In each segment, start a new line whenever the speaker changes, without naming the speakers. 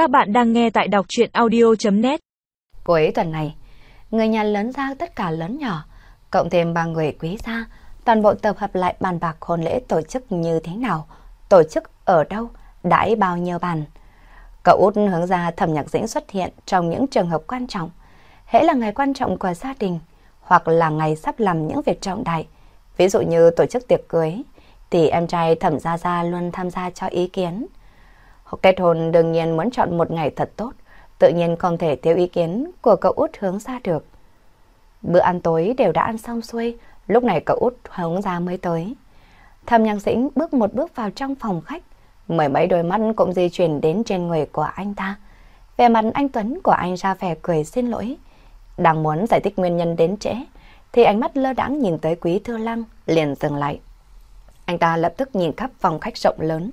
Các bạn đang nghe tại đọc chuyện audio.net
Cuối tuần này, người nhà lớn ra tất cả lớn nhỏ, cộng thêm ba người quý gia, toàn bộ tập hợp lại bàn bạc hôn lễ tổ chức như thế nào, tổ chức ở đâu, đãi bao nhiêu bàn. Cậu út hướng ra thẩm nhạc dĩnh xuất hiện trong những trường hợp quan trọng. Hễ là ngày quan trọng của gia đình, hoặc là ngày sắp làm những việc trọng đại, ví dụ như tổ chức tiệc cưới, thì em trai thẩm gia gia luôn tham gia cho ý kiến. Kết hôn đương nhiên muốn chọn một ngày thật tốt, tự nhiên không thể thiếu ý kiến của cậu út hướng ra được. Bữa ăn tối đều đã ăn xong xuôi, lúc này cậu út hướng ra mới tới. Thầm nhạc dĩnh bước một bước vào trong phòng khách, mười mấy đôi mắt cũng di chuyển đến trên người của anh ta. Về mặt anh Tuấn của anh ra vẻ cười xin lỗi. Đang muốn giải thích nguyên nhân đến trễ, thì ánh mắt lơ đãng nhìn tới quý thư lăng, liền dừng lại. Anh ta lập tức nhìn khắp phòng khách rộng lớn,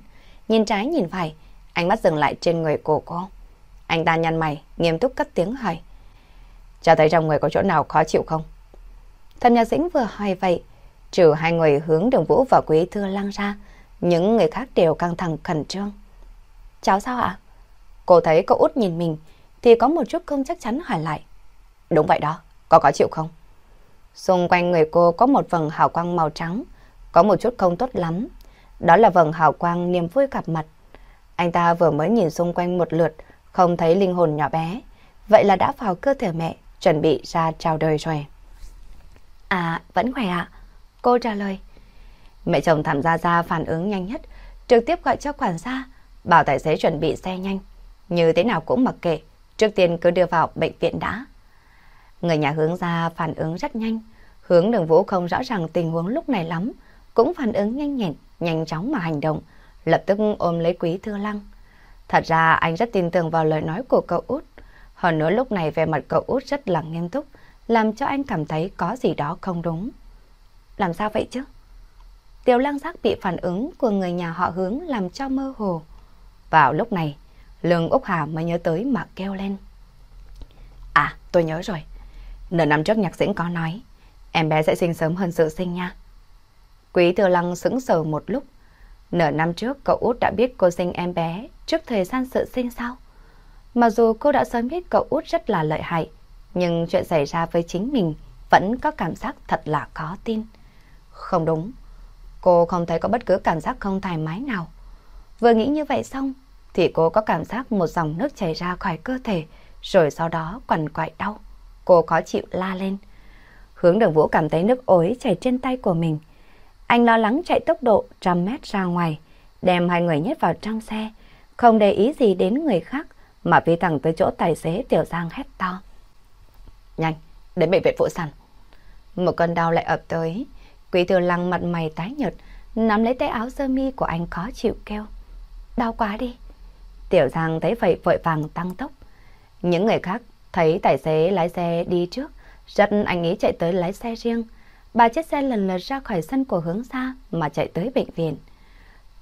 nhìn trái nhìn phải, ánh mắt dừng lại trên người của cô. Anh ta nhăn mày, nghiêm túc cất tiếng hỏi. Cho thấy trong người có chỗ nào khó chịu không? Thầm nhà dĩnh vừa hỏi vậy, trừ hai người hướng đường vũ và quý thư lăng ra, những người khác đều căng thẳng khẩn trương. Cháu sao ạ? Cô thấy cậu út nhìn mình, thì có một chút không chắc chắn hỏi lại. Đúng vậy đó, có khó chịu không? Xung quanh người cô có một vầng hào quang màu trắng, có một chút không tốt lắm. Đó là vầng hào quang niềm vui gặp mặt. Anh ta vừa mới nhìn xung quanh một lượt, không thấy linh hồn nhỏ bé. Vậy là đã vào cơ thể mẹ, chuẩn bị ra chào đời rồi. À, vẫn khỏe ạ. Cô trả lời. Mẹ chồng thảm gia gia phản ứng nhanh nhất, trực tiếp gọi cho quản gia, bảo tài xế chuẩn bị xe nhanh. Như thế nào cũng mặc kệ, trước tiên cứ đưa vào bệnh viện đã. Người nhà hướng ra phản ứng rất nhanh, hướng đường vũ không rõ ràng tình huống lúc này lắm, cũng phản ứng nhanh nhẹn, nhanh chóng mà hành động, lập tức ôm lấy quý thư lăng. Thật ra anh rất tin tưởng vào lời nói của cậu út. Hơn nữa lúc này về mặt cậu út rất là nghiêm túc, làm cho anh cảm thấy có gì đó không đúng. Làm sao vậy chứ? Tiểu lăng giác bị phản ứng của người nhà họ hướng làm cho mơ hồ. Vào lúc này, Lương Úc Hà mới nhớ tới mà kêu lên. À, tôi nhớ rồi. Nửa năm trước nhạc dĩnh có nói, em bé sẽ sinh sớm hơn sự sinh nha. Quý Thừa Lăng sững sờ một lúc. Nửa năm trước cậu út đã biết cô sinh em bé trước thời gian sự sinh sao? Mặc dù cô đã sớm biết cậu út rất là lợi hại, nhưng chuyện xảy ra với chính mình vẫn có cảm giác thật là khó tin. Không đúng, cô không thấy có bất cứ cảm giác không thoải mái nào. Vừa nghĩ như vậy xong, thì cô có cảm giác một dòng nước chảy ra khỏi cơ thể, rồi sau đó quằn quại đau. Cô khó chịu la lên. Hướng đường vũ cảm thấy nước ối chảy trên tay của mình. Anh lo lắng chạy tốc độ trăm mét ra ngoài, đem hai người nhét vào trong xe, không để ý gì đến người khác mà phi thẳng tới chỗ tài xế Tiểu Giang hét to. Nhanh, đến bệnh viện phụ sản. Một cơn đau lại ập tới, Quý Thừa Lăng mặt mày tái nhợt, nắm lấy tay áo sơ mi của anh khó chịu kêu. Đau quá đi. Tiểu Giang thấy vậy vội vàng tăng tốc. Những người khác thấy tài xế lái xe đi trước, rất anh ý chạy tới lái xe riêng. Ba chiếc xe lần lượt ra khỏi sân của hướng xa mà chạy tới bệnh viện.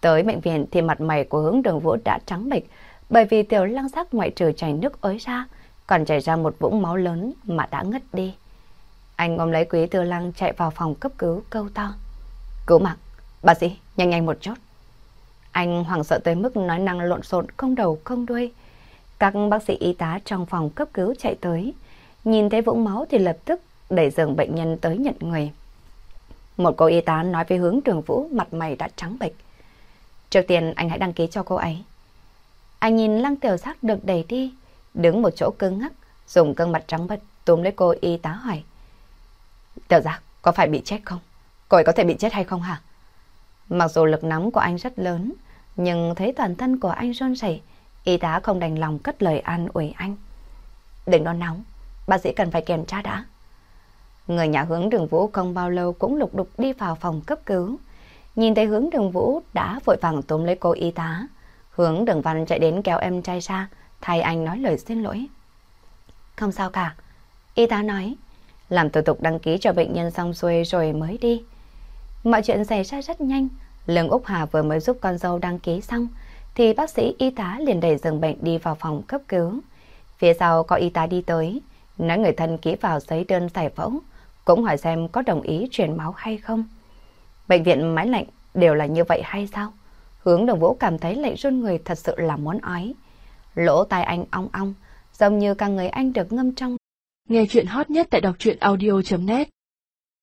Tới bệnh viện thì mặt mày của hướng đường vũ đã trắng bệch bởi vì tiểu lăng sắc ngoại trừ chảy nước ối ra, còn chảy ra một vũng máu lớn mà đã ngất đi. Anh ôm lấy quý tư lăng chạy vào phòng cấp cứu câu to. Cứu mạng, bác sĩ, nhanh nhanh một chút. Anh hoảng sợ tới mức nói năng lộn xộn không đầu không đuôi. Các bác sĩ y tá trong phòng cấp cứu chạy tới, nhìn thấy vũng máu thì lập tức đẩy giường bệnh nhân tới nhận người. Một cô y tá nói với hướng trường vũ mặt mày đã trắng bệch. Trước tiên anh hãy đăng ký cho cô ấy. Anh nhìn lăng tiểu giác được đẩy đi, đứng một chỗ cứng ngắc, dùng cơn mặt trắng bệch túm lấy cô y tá hỏi. Tiểu giác, có phải bị chết không? Cô ấy có thể bị chết hay không hả? Mặc dù lực nóng của anh rất lớn, nhưng thấy toàn thân của anh run rẩy, y tá không đành lòng cất lời an ủi anh. Đừng lo nóng, bác sĩ cần phải kiểm tra đã. Người nhà hướng đường vũ không bao lâu cũng lục đục đi vào phòng cấp cứu. Nhìn thấy hướng đường vũ đã vội vàng tóm lấy cô y tá. Hướng đường văn chạy đến kéo em trai ra, thay anh nói lời xin lỗi. Không sao cả. Y tá nói, làm thủ tục đăng ký cho bệnh nhân xong xuôi rồi mới đi. Mọi chuyện xảy ra rất nhanh. Lương Úc Hà vừa mới giúp con dâu đăng ký xong, thì bác sĩ y tá liền đẩy giường bệnh đi vào phòng cấp cứu. Phía sau có y tá đi tới, nói người thân ký vào giấy đơn giải phẫu, cũng hỏi xem có đồng ý truyền máu hay không. Bệnh viện máy lạnh đều là như vậy hay sao? Hướng đồng vũ cảm thấy lạnh run người thật sự là muốn ói. lỗ tai anh ong ong, giống như cả người anh được ngâm trong.
Nghe chuyện hot nhất tại đọc truyện audio.net